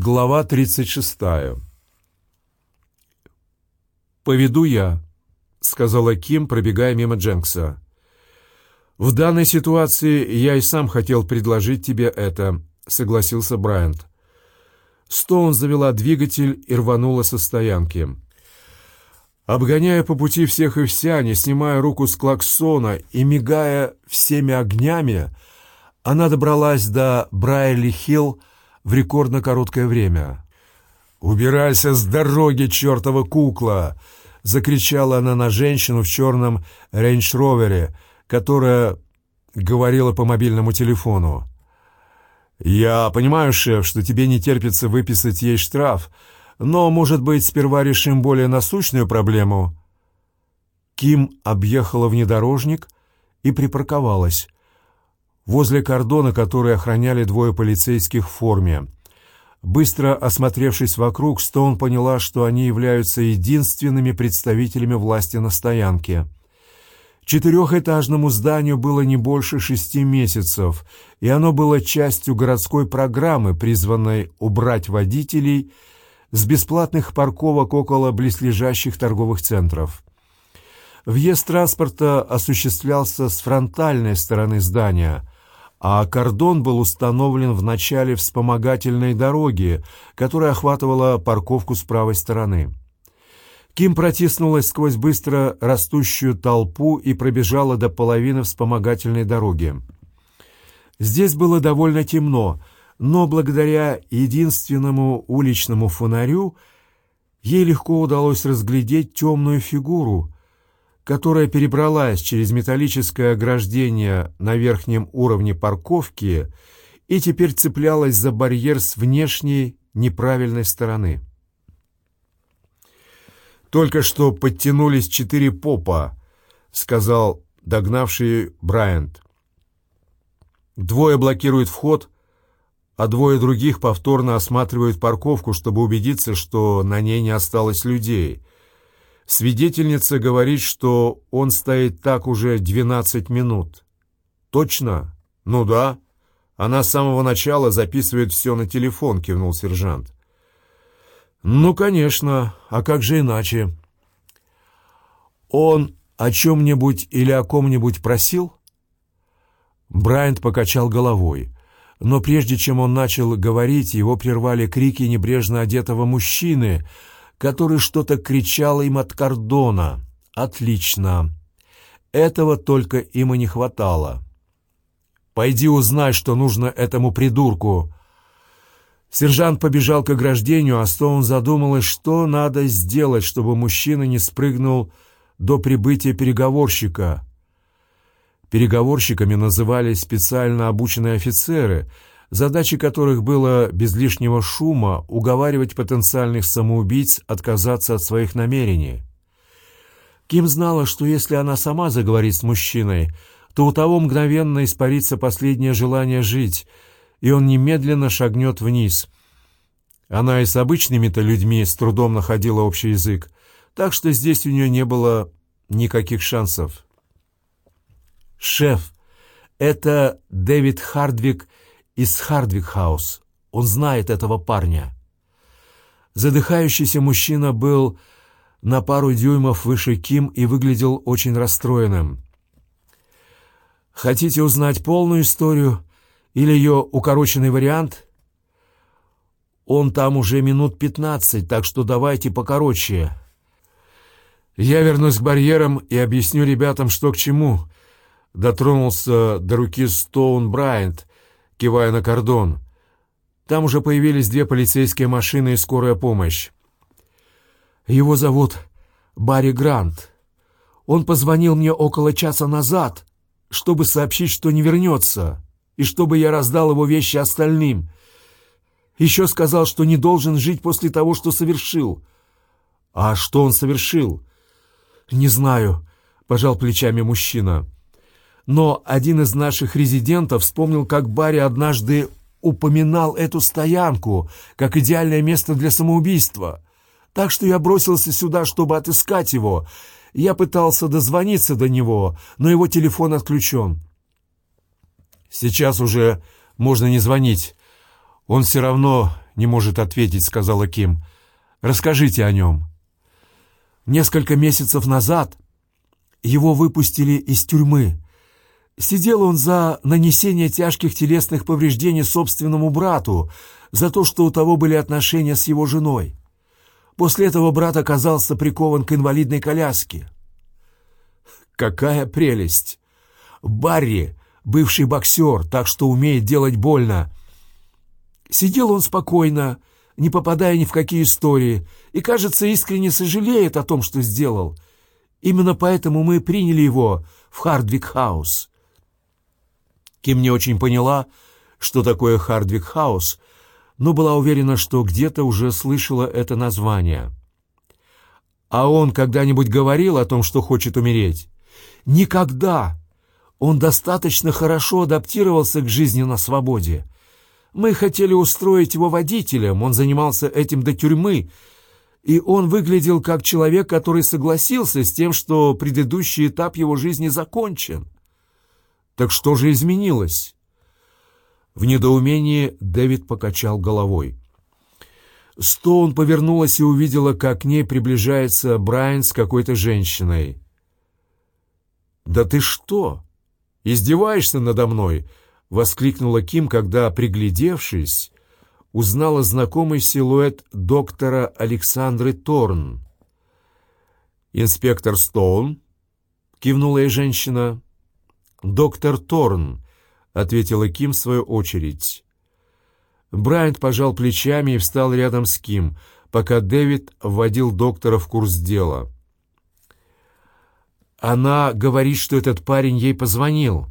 Глава 36. «Поведу я», — сказала Ким, пробегая мимо Дженкса. «В данной ситуации я и сам хотел предложить тебе это», — согласился Брайант. Стоун завела двигатель и рванула со стоянки. Обгоняя по пути всех и вся, не снимая руку с клаксона и мигая всеми огнями, она добралась до Брайли-Хилл, в рекордно короткое время. «Убирайся с дороги, чертова кукла!» — закричала она на женщину в черном рейндж-ровере, которая говорила по мобильному телефону. «Я понимаю, шеф, что тебе не терпится выписать ей штраф, но, может быть, сперва решим более насущную проблему?» Ким объехала внедорожник и припарковалась возле кордона, который охраняли двое полицейских в форме. Быстро осмотревшись вокруг, Стоун поняла, что они являются единственными представителями власти на стоянке. Четырехэтажному зданию было не больше шести месяцев, и оно было частью городской программы, призванной убрать водителей с бесплатных парковок около близлежащих торговых центров. Въезд транспорта осуществлялся с фронтальной стороны здания – а кордон был установлен в начале вспомогательной дороги, которая охватывала парковку с правой стороны. Ким протиснулась сквозь быстро растущую толпу и пробежала до половины вспомогательной дороги. Здесь было довольно темно, но благодаря единственному уличному фонарю ей легко удалось разглядеть темную фигуру, которая перебралась через металлическое ограждение на верхнем уровне парковки и теперь цеплялась за барьер с внешней неправильной стороны. «Только что подтянулись четыре попа», — сказал догнавший Брайант. «Двое блокируют вход, а двое других повторно осматривают парковку, чтобы убедиться, что на ней не осталось людей». Свидетельница говорит, что он стоит так уже 12 минут. Точно? Ну да. Она с самого начала записывает все на телефон, кивнул сержант. Ну, конечно. А как же иначе? Он о чем-нибудь или о ком-нибудь просил? Брайант покачал головой. Но прежде чем он начал говорить, его прервали крики небрежно одетого мужчины — который что-то кричал им от кордона. Отлично. Этого только им и не хватало. «Пойди узнай, что нужно этому придурку!» Сержант побежал к ограждению, а Стоун задумалась, что надо сделать, чтобы мужчина не спрыгнул до прибытия переговорщика. Переговорщиками назывались специально обученные офицеры — задачей которых было без лишнего шума уговаривать потенциальных самоубийц отказаться от своих намерений. Ким знала, что если она сама заговорит с мужчиной, то у того мгновенно испарится последнее желание жить, и он немедленно шагнет вниз. Она и с обычными-то людьми с трудом находила общий язык, так что здесь у нее не было никаких шансов. «Шеф, это Дэвид Хардвик из Хардвик-хаус. Он знает этого парня. Задыхающийся мужчина был на пару дюймов выше Ким и выглядел очень расстроенным. «Хотите узнать полную историю или ее укороченный вариант?» «Он там уже минут пятнадцать, так что давайте покороче». «Я вернусь к барьерам и объясню ребятам, что к чему», — дотронулся до руки Стоун Брайант, кивая на кордон. Там уже появились две полицейские машины и скорая помощь. Его зовут Барри Грант. Он позвонил мне около часа назад, чтобы сообщить, что не вернется, и чтобы я раздал его вещи остальным. Еще сказал, что не должен жить после того, что совершил. А что он совершил? Не знаю, пожал плечами мужчина но один из наших резидентов вспомнил, как Барри однажды упоминал эту стоянку как идеальное место для самоубийства. Так что я бросился сюда, чтобы отыскать его. Я пытался дозвониться до него, но его телефон отключен. Сейчас уже можно не звонить. Он все равно не может ответить», — сказала Ким. «Расскажите о нем». Несколько месяцев назад его выпустили из тюрьмы. Сидел он за нанесение тяжких телесных повреждений собственному брату, за то, что у того были отношения с его женой. После этого брат оказался прикован к инвалидной коляске. Какая прелесть! Барри, бывший боксер, так что умеет делать больно. Сидел он спокойно, не попадая ни в какие истории, и, кажется, искренне сожалеет о том, что сделал. Именно поэтому мы приняли его в Хардвик-хаус. Ким не очень поняла, что такое Хардвик-хаус, но была уверена, что где-то уже слышала это название. А он когда-нибудь говорил о том, что хочет умереть? Никогда! Он достаточно хорошо адаптировался к жизни на свободе. Мы хотели устроить его водителем, он занимался этим до тюрьмы, и он выглядел как человек, который согласился с тем, что предыдущий этап его жизни закончен. Так что же изменилось? В недоумении Дэвид покачал головой. Стоун повернулась и увидела, как к ней приближается Брайан с какой-то женщиной. «Да ты что? Издеваешься надо мной?» — воскликнула Ким, когда, приглядевшись, узнала знакомый силуэт доктора Александры Торн. «Инспектор Стоун?» — кивнула ей женщина. «Доктор Торн», — ответила Ким в свою очередь. Брайант пожал плечами и встал рядом с Ким, пока Дэвид вводил доктора в курс дела. Она говорит, что этот парень ей позвонил.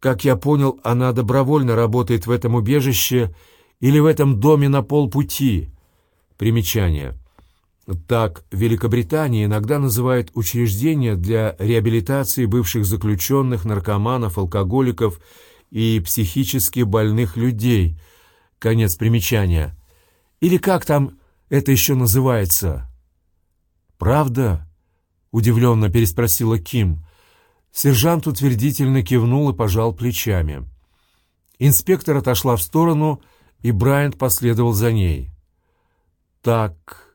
Как я понял, она добровольно работает в этом убежище или в этом доме на полпути. Примечание. Так в Великобритании иногда называют учреждения для реабилитации бывших заключенных, наркоманов, алкоголиков и психически больных людей. Конец примечания. Или как там это еще называется? «Правда?» — удивленно переспросила Ким. Сержант утвердительно кивнул и пожал плечами. Инспектор отошла в сторону, и Брайант последовал за ней. «Так,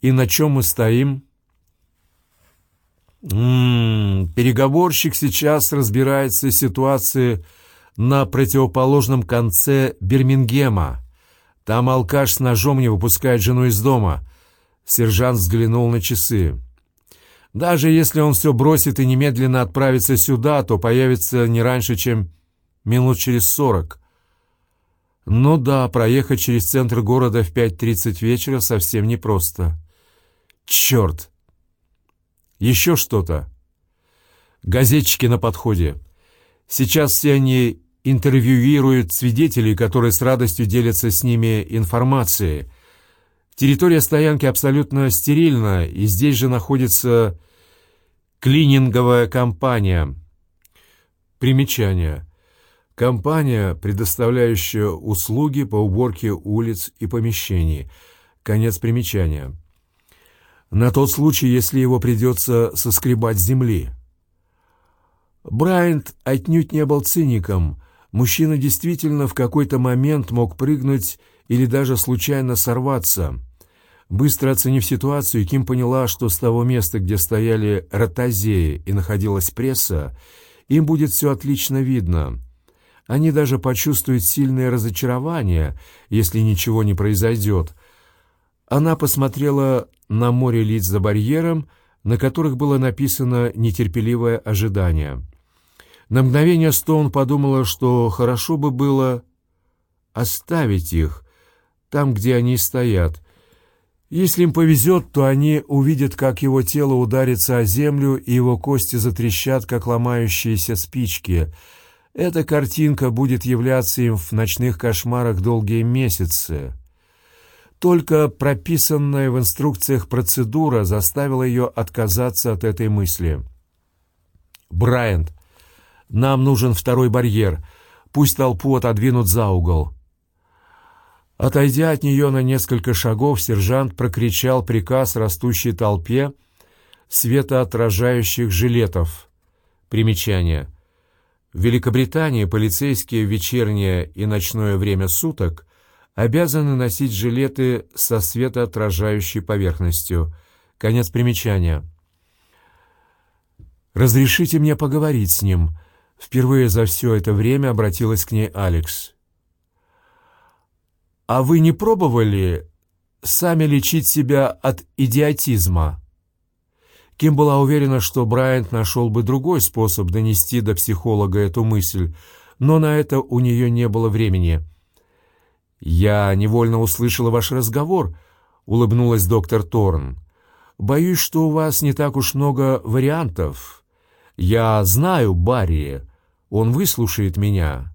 и на чем мы стоим?» М -м -м, переговорщик сейчас разбирается в ситуации на противоположном конце Бирмингема. Там алкаш с ножом не выпускает жену из дома. Сержант взглянул на часы. Даже если он все бросит и немедленно отправится сюда, то появится не раньше, чем минут через сорок. Ну да, проехать через центр города в 5.30 вечера совсем непросто. Черт! Еще что-то. Газетчики на подходе. Сейчас все они интервьюируют свидетелей, которые с радостью делятся с ними информацией. Территория стоянки абсолютно стерильна, и здесь же находится клининговая компания. Примечание. Компания, предоставляющая услуги по уборке улиц и помещений. Конец примечания. На тот случай, если его придется соскребать с земли. Брайант отнюдь не был циником. Мужчина действительно в какой-то момент мог прыгнуть или даже случайно сорваться – Быстро оценив ситуацию, Ким поняла, что с того места, где стояли ротозеи и находилась пресса, им будет все отлично видно. Они даже почувствуют сильное разочарование, если ничего не произойдет. Она посмотрела на море лиц за барьером, на которых было написано «нетерпеливое ожидание». На мгновение Стоун подумала, что хорошо бы было оставить их там, где они стоят — если им повезет, то они увидят, как его тело ударится о землю, и его кости затрещат, как ломающиеся спички. Эта картинка будет являться им в ночных кошмарах долгие месяцы. Только прописанная в инструкциях процедура заставила ее отказаться от этой мысли. «Брайант, нам нужен второй барьер. Пусть толпу отодвинут за угол». Отойдя от нее на несколько шагов, сержант прокричал приказ растущей толпе светоотражающих жилетов. Примечание. В Великобритании полицейские в вечернее и ночное время суток обязаны носить жилеты со светоотражающей поверхностью. Конец примечания. «Разрешите мне поговорить с ним», — впервые за все это время обратилась к ней Алекс. «А вы не пробовали сами лечить себя от идиотизма?» Ким была уверена, что Брайант нашел бы другой способ донести до психолога эту мысль, но на это у нее не было времени. «Я невольно услышала ваш разговор», — улыбнулась доктор Торн. «Боюсь, что у вас не так уж много вариантов. Я знаю Барри, он выслушает меня».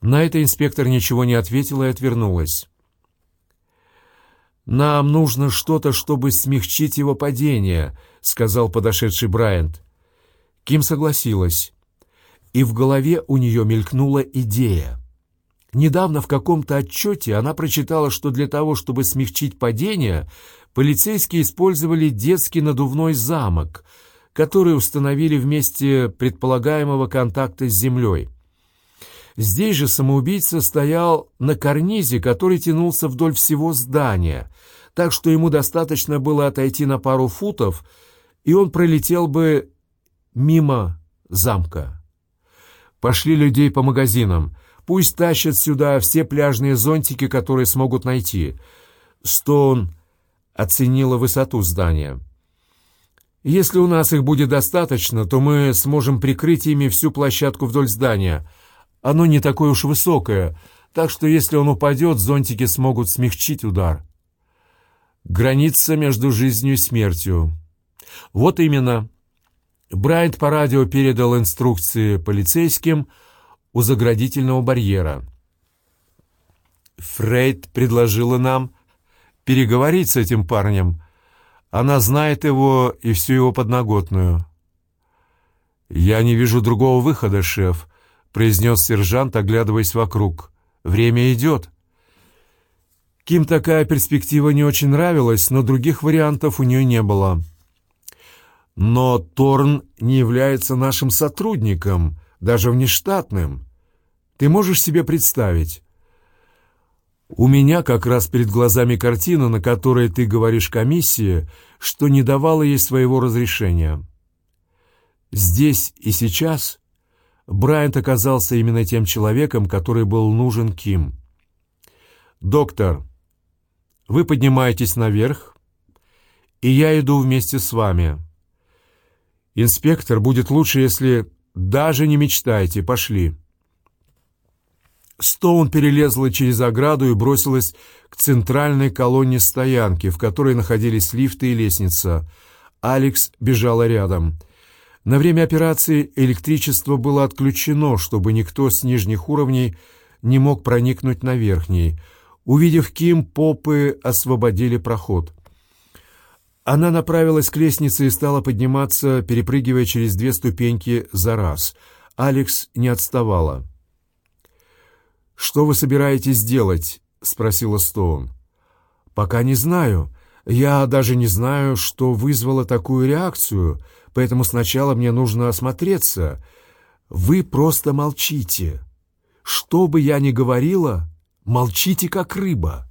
На это инспектор ничего не ответила и отвернулась. «Нам нужно что-то, чтобы смягчить его падение», — сказал подошедший Брайант. Ким согласилась, и в голове у нее мелькнула идея. Недавно в каком-то отчете она прочитала, что для того, чтобы смягчить падение, полицейские использовали детский надувной замок, который установили в предполагаемого контакта с землей. Здесь же самоубийца стоял на карнизе, который тянулся вдоль всего здания, так что ему достаточно было отойти на пару футов, и он пролетел бы мимо замка. Пошли людей по магазинам. Пусть тащат сюда все пляжные зонтики, которые смогут найти. Стоун оценила высоту здания. Если у нас их будет достаточно, то мы сможем прикрыть ими всю площадку вдоль здания — оно не такое уж высокое, так что если он упадет, зонтики смогут смягчить удар. Граница между жизнью и смертью. Вот именно. Брайант по радио передал инструкции полицейским у заградительного барьера. Фрейд предложила нам переговорить с этим парнем. Она знает его и всю его подноготную. «Я не вижу другого выхода, шеф», — произнес сержант, оглядываясь вокруг. «Время идет». Ким такая перспектива не очень нравилась, но других вариантов у нее не было. «Но Торн не является нашим сотрудником, даже внештатным. Ты можешь себе представить?» «У меня как раз перед глазами картина, на которой ты говоришь комиссии, что не давала ей своего разрешения. Здесь и сейчас Брайант оказался именно тем человеком, который был нужен Ким. «Доктор, вы поднимаетесь наверх, и я иду вместе с вами. Инспектор, будет лучше, если даже не мечтайте, пошли». Стоун перелезла через ограду и бросилась к центральной колонне стоянки, в которой находились лифты и лестница. Алекс бежала рядом — на время операции электричество было отключено, чтобы никто с нижних уровней не мог проникнуть на верхний. Увидев Ким, попы освободили проход. Она направилась к лестнице и стала подниматься, перепрыгивая через две ступеньки за раз. Алекс не отставала. «Что вы собираетесь делать?» — спросила Стоун. «Пока не знаю. Я даже не знаю, что вызвало такую реакцию», поэтому сначала мне нужно осмотреться. Вы просто молчите. Что бы я ни говорила, молчите, как рыба».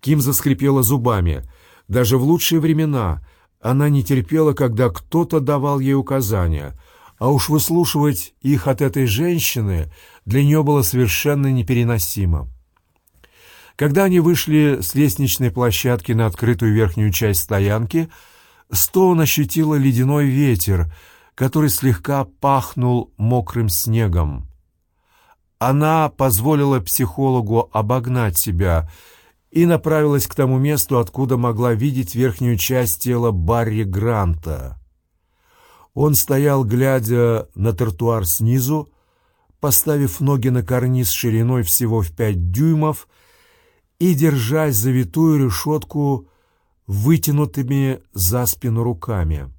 Ким заскрипела зубами. Даже в лучшие времена она не терпела, когда кто-то давал ей указания, а уж выслушивать их от этой женщины для нее было совершенно непереносимо. Когда они вышли с лестничной площадки на открытую верхнюю часть стоянки, Стоун ощутила ледяной ветер, который слегка пахнул мокрым снегом. Она позволила психологу обогнать себя и направилась к тому месту, откуда могла видеть верхнюю часть тела Барри Гранта. Он стоял, глядя на тротуар снизу, поставив ноги на карниз шириной всего в пять дюймов и держась за витую решетку вытянутыми за спину руками.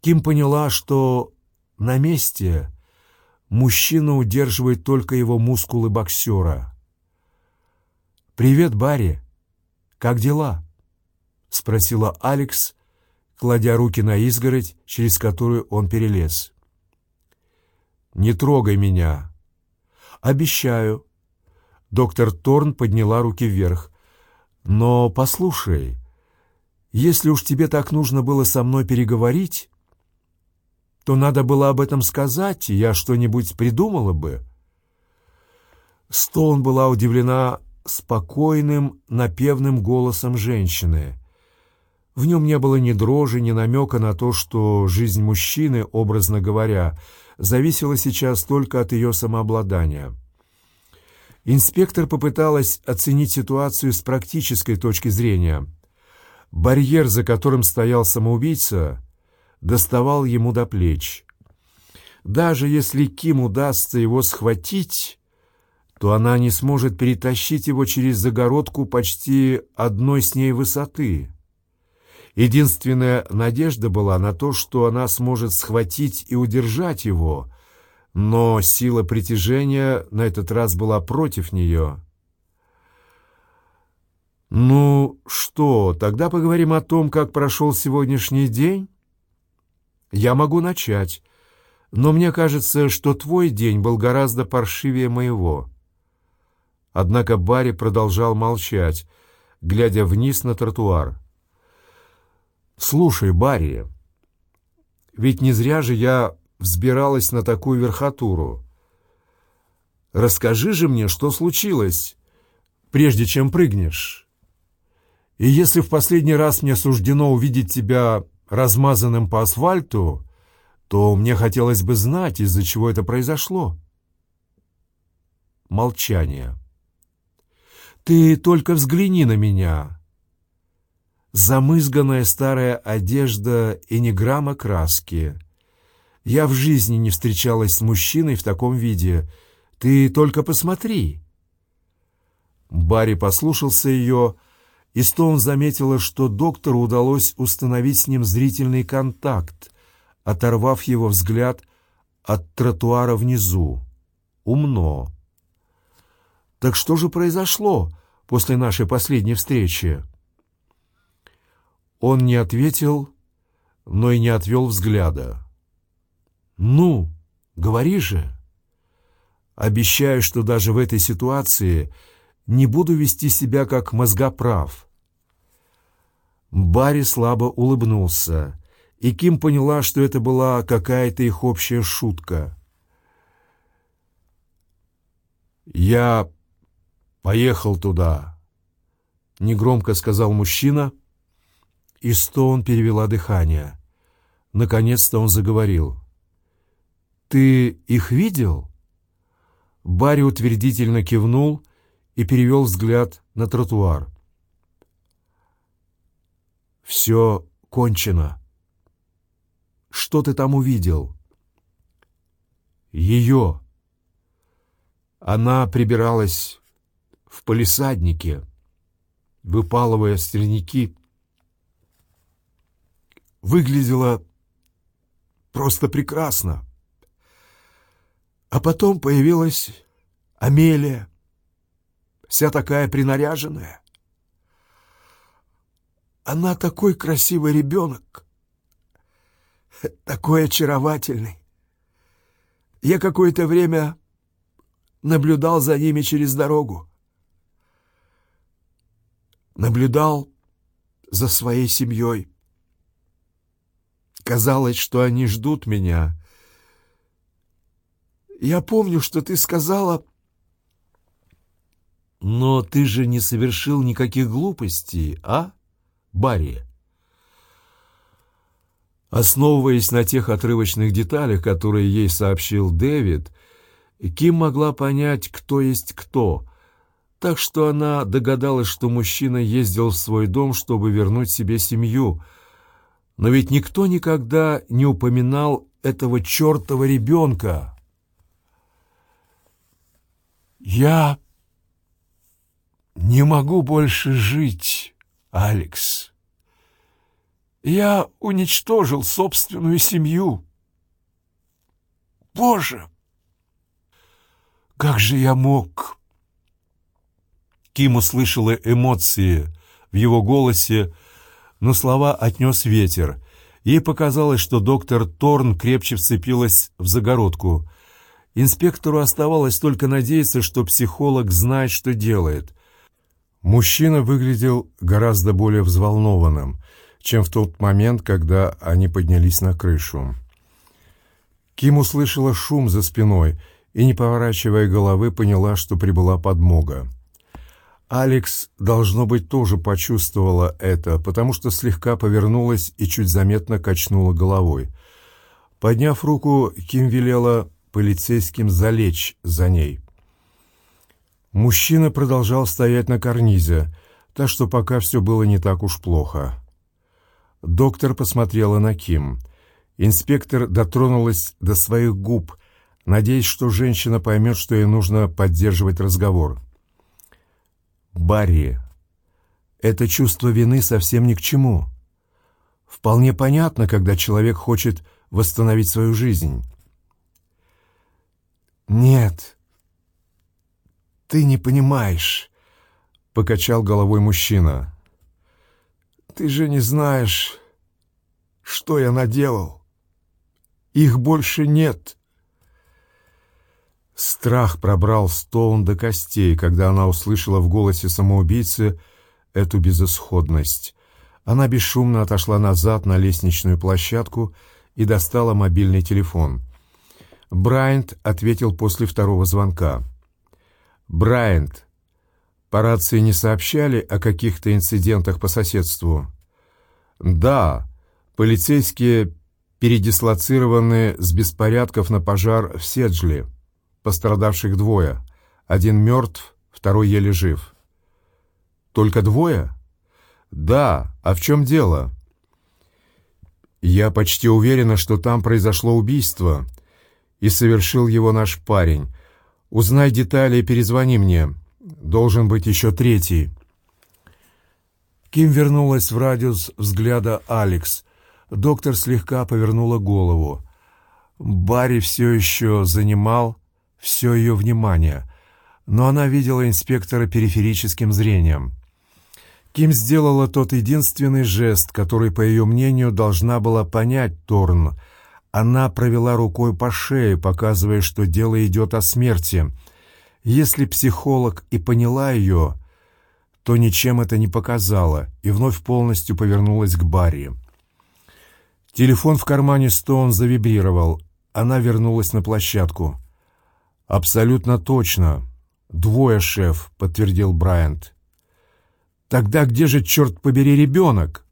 Ким поняла, что на месте мужчина удерживает только его мускулы боксера. «Привет, Барри! Как дела?» — спросила Алекс, кладя руки на изгородь, через которую он перелез. «Не трогай меня!» «Обещаю!» Доктор Торн подняла руки вверх. «Но послушай, если уж тебе так нужно было со мной переговорить, то надо было об этом сказать, и я что-нибудь придумала бы». Стоун была удивлена спокойным, напевным голосом женщины. В нем не было ни дрожи, ни намека на то, что жизнь мужчины, образно говоря, зависела сейчас только от ее самообладания. Инспектор попыталась оценить ситуацию с практической точки зрения. Барьер, за которым стоял самоубийца, доставал ему до плеч. Даже если Ким удастся его схватить, то она не сможет перетащить его через загородку почти одной с ней высоты. Единственная надежда была на то, что она сможет схватить и удержать его, но сила притяжения на этот раз была против нее. «Ну что, тогда поговорим о том, как прошел сегодняшний день?» «Я могу начать, но мне кажется, что твой день был гораздо паршивее моего». Однако Барри продолжал молчать, глядя вниз на тротуар. «Слушай, Барри, ведь не зря же я взбиралась на такую верхотуру. Расскажи же мне, что случилось, прежде чем прыгнешь. И если в последний раз мне суждено увидеть тебя размазанным по асфальту, то мне хотелось бы знать, из-за чего это произошло». Молчание. Ты только взгляни на меня. Замызганная старая одежда и ни грамма краски. Я в жизни не встречалась с мужчиной в таком виде. Ты только посмотри. Барри послушался ее, и Стоун заметила, что доктору удалось установить с ним зрительный контакт, оторвав его взгляд от тротуара внизу. Умно. Так что же произошло после нашей последней встречи? Он не ответил, но и не отвел взгляда. «Ну, говори же!» «Обещаю, что даже в этой ситуации не буду вести себя как мозгоправ». Барри слабо улыбнулся, и Ким поняла, что это была какая-то их общая шутка. «Я «Поехал туда!» — негромко сказал мужчина, и Стоун перевела дыхание. Наконец-то он заговорил. «Ты их видел?» Барри утвердительно кивнул и перевел взгляд на тротуар. «Все кончено. Что ты там увидел?» «Ее». Она прибиралась в палисаднике, выпалывая стрельники, выглядела просто прекрасно. А потом появилась Амелия, вся такая принаряженная. Она такой красивый ребенок, такой очаровательный. Я какое-то время наблюдал за ними через дорогу наблюдал за своей семьей. Казалось, что они ждут меня. Я помню, что ты сказала... Но ты же не совершил никаких глупостей, а, Барри? Основываясь на тех отрывочных деталях, которые ей сообщил Дэвид, Ким могла понять, кто есть кто, так что она догадалась, что мужчина ездил в свой дом, чтобы вернуть себе семью. Но ведь никто никогда не упоминал этого чертова ребенка. «Я не могу больше жить, Алекс. Я уничтожил собственную семью. Боже, как же я мог Ким услышала эмоции в его голосе, но слова отнес ветер. Ей показалось, что доктор Торн крепче вцепилась в загородку. Инспектору оставалось только надеяться, что психолог знает, что делает. Мужчина выглядел гораздо более взволнованным, чем в тот момент, когда они поднялись на крышу. Ким услышала шум за спиной и, не поворачивая головы, поняла, что прибыла подмога. Алекс, должно быть, тоже почувствовала это, потому что слегка повернулась и чуть заметно качнула головой. Подняв руку, Ким велела полицейским залечь за ней. Мужчина продолжал стоять на карнизе, так что пока все было не так уж плохо. Доктор посмотрела на Ким. Инспектор дотронулась до своих губ, надеясь, что женщина поймет, что ей нужно поддерживать разговор. «Барри, это чувство вины совсем ни к чему. Вполне понятно, когда человек хочет восстановить свою жизнь». «Нет, ты не понимаешь», — покачал головой мужчина. «Ты же не знаешь, что я наделал. Их больше нет». Страх пробрал Стоун до костей, когда она услышала в голосе самоубийцы эту безысходность. Она бесшумно отошла назад на лестничную площадку и достала мобильный телефон. Брайант ответил после второго звонка. «Брайант, по рации не сообщали о каких-то инцидентах по соседству?» «Да, полицейские передислоцированы с беспорядков на пожар в Седжли. Пострадавших двое. Один мертв, второй еле жив». «Только двое?» «Да, а в чем дело?» «Я почти уверена, что там произошло убийство», и совершил его наш парень. Узнай детали и перезвони мне. Должен быть еще третий». Ким вернулась в радиус взгляда Алекс. Доктор слегка повернула голову. Барри все еще занимал все ее внимание, но она видела инспектора периферическим зрением. Ким сделала тот единственный жест, который, по ее мнению, должна была понять Торн — она провела рукой по шее, показывая, что дело идет о смерти. Если психолог и поняла ее, то ничем это не показала и вновь полностью повернулась к Барри. Телефон в кармане Стоун завибрировал. Она вернулась на площадку. «Абсолютно точно. Двое, шеф», — подтвердил Брайант. «Тогда где же, черт побери, ребенок?»